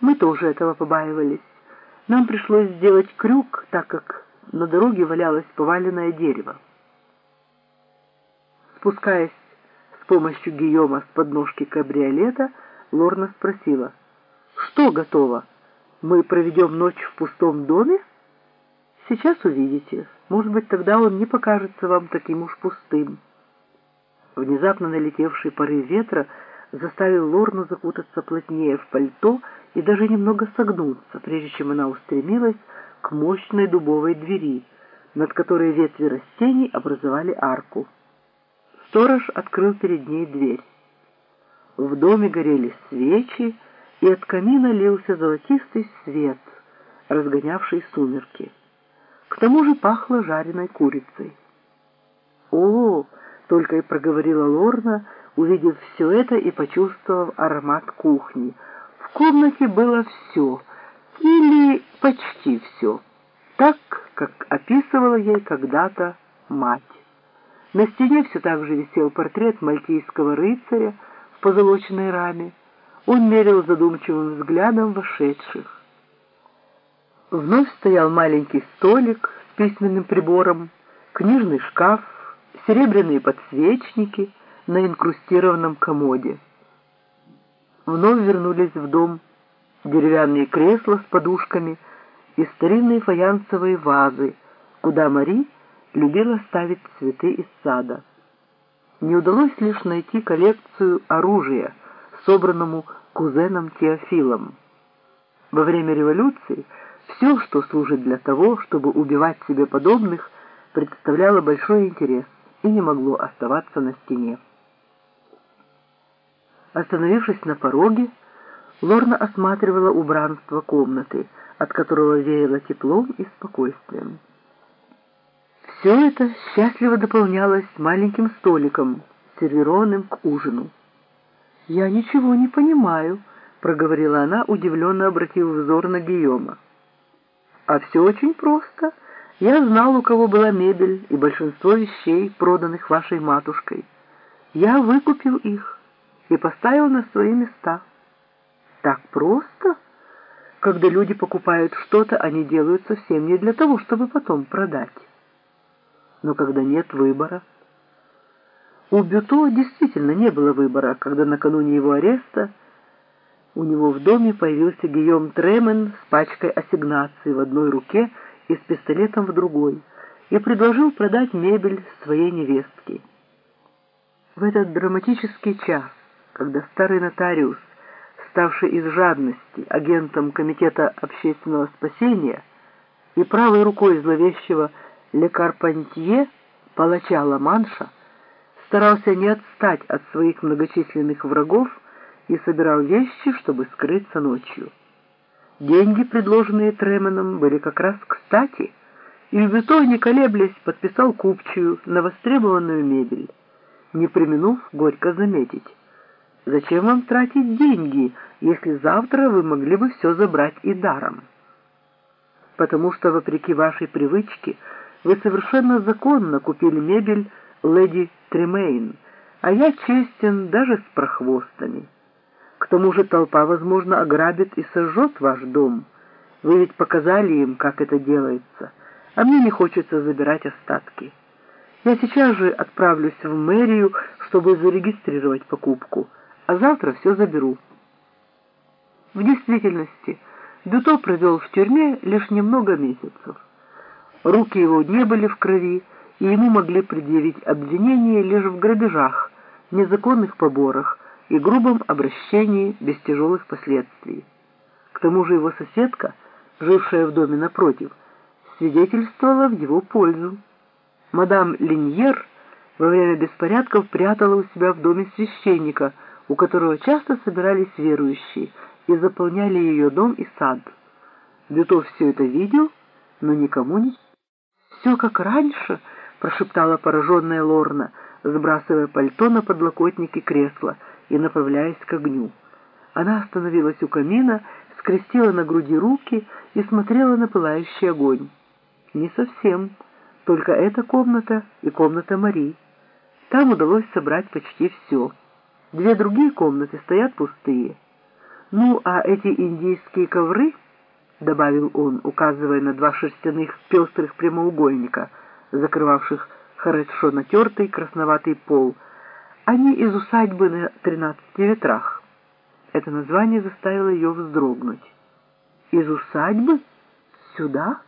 Мы тоже этого побаивались. Нам пришлось сделать крюк, так как на дороге валялось поваленное дерево. Спускаясь с помощью Гийома с подножки кабриолета, Лорна спросила, «Что готово? Мы проведем ночь в пустом доме?» «Сейчас увидите. Может быть, тогда он не покажется вам таким уж пустым». Внезапно налетевший порыв ветра заставил Лорну закутаться плотнее в пальто и даже немного согнуться, прежде чем она устремилась к мощной дубовой двери, над которой ветви растений образовали арку. Сторож открыл перед ней дверь. В доме горели свечи, и от камина лился золотистый свет, разгонявший сумерки. К тому же пахло жареной курицей. «О!» — только и проговорила Лорна, увидев все это и почувствовав аромат кухни. В комнате было все, или почти все, так, как описывала ей когда-то мать. На стене все так же висел портрет мальтийского рыцаря в позолоченной раме. Он мерил задумчивым взглядом вошедших. Вновь стоял маленький столик с письменным прибором, книжный шкаф, серебряные подсвечники на инкрустированном комоде. Вновь вернулись в дом деревянные кресла с подушками и старинные фаянсовые вазы, куда Мари любила ставить цветы из сада. Не удалось лишь найти коллекцию оружия, собранному кузеном Теофилом. Во время революции все, что служит для того, чтобы убивать себе подобных, представляло большой интерес и не могло оставаться на стене. Остановившись на пороге, Лорна осматривала убранство комнаты, от которого веяло теплом и спокойствием. Все это счастливо дополнялось маленьким столиком, сервированным к ужину. «Я ничего не понимаю», — проговорила она, удивленно обратив взор на Гийома. «А все очень просто. Я знал, у кого была мебель и большинство вещей, проданных вашей матушкой. Я выкупил их и поставил на свои места». «Так просто?» Когда люди покупают что-то, они делают совсем не для того, чтобы потом продать но когда нет выбора... У Бюто действительно не было выбора, когда накануне его ареста у него в доме появился Гийом Тремен с пачкой ассигнаций в одной руке и с пистолетом в другой и предложил продать мебель своей невестке. В этот драматический час, когда старый нотариус, ставший из жадности агентом Комитета общественного спасения и правой рукой зловещего Лекарпантье, палача Ла-Манша, старался не отстать от своих многочисленных врагов и собирал вещи, чтобы скрыться ночью. Деньги, предложенные Тременом, были как раз кстати, и Вито, не колеблясь, подписал купчую на востребованную мебель, не применув горько заметить. «Зачем вам тратить деньги, если завтра вы могли бы все забрать и даром?» «Потому что, вопреки вашей привычке, вы совершенно законно купили мебель леди Тремейн, а я честен даже с прохвостами. К тому же толпа, возможно, ограбит и сожжет ваш дом. Вы ведь показали им, как это делается, а мне не хочется забирать остатки. Я сейчас же отправлюсь в мэрию, чтобы зарегистрировать покупку, а завтра все заберу. В действительности, Дюто провел в тюрьме лишь немного месяцев. Руки его не были в крови, и ему могли предъявить обвинение лишь в грабежах, незаконных поборах и грубом обращении без тяжелых последствий. К тому же его соседка, жившая в доме напротив, свидетельствовала в его пользу. Мадам Линьер во время беспорядков прятала у себя в доме священника, у которого часто собирались верующие, и заполняли ее дом и сад. Бютов все это видел, но никому не «Все как раньше», — прошептала пораженная Лорна, сбрасывая пальто на подлокотники кресла и направляясь к огню. Она остановилась у камина, скрестила на груди руки и смотрела на пылающий огонь. «Не совсем. Только эта комната и комната Мари. Там удалось собрать почти все. Две другие комнаты стоят пустые. Ну, а эти индийские ковры, — добавил он, указывая на два шерстяных пестрых прямоугольника, закрывавших хорошо натертый красноватый пол, они из усадьбы на тринадцати ветрах. Это название заставило ее вздрогнуть. «Из усадьбы? Сюда?»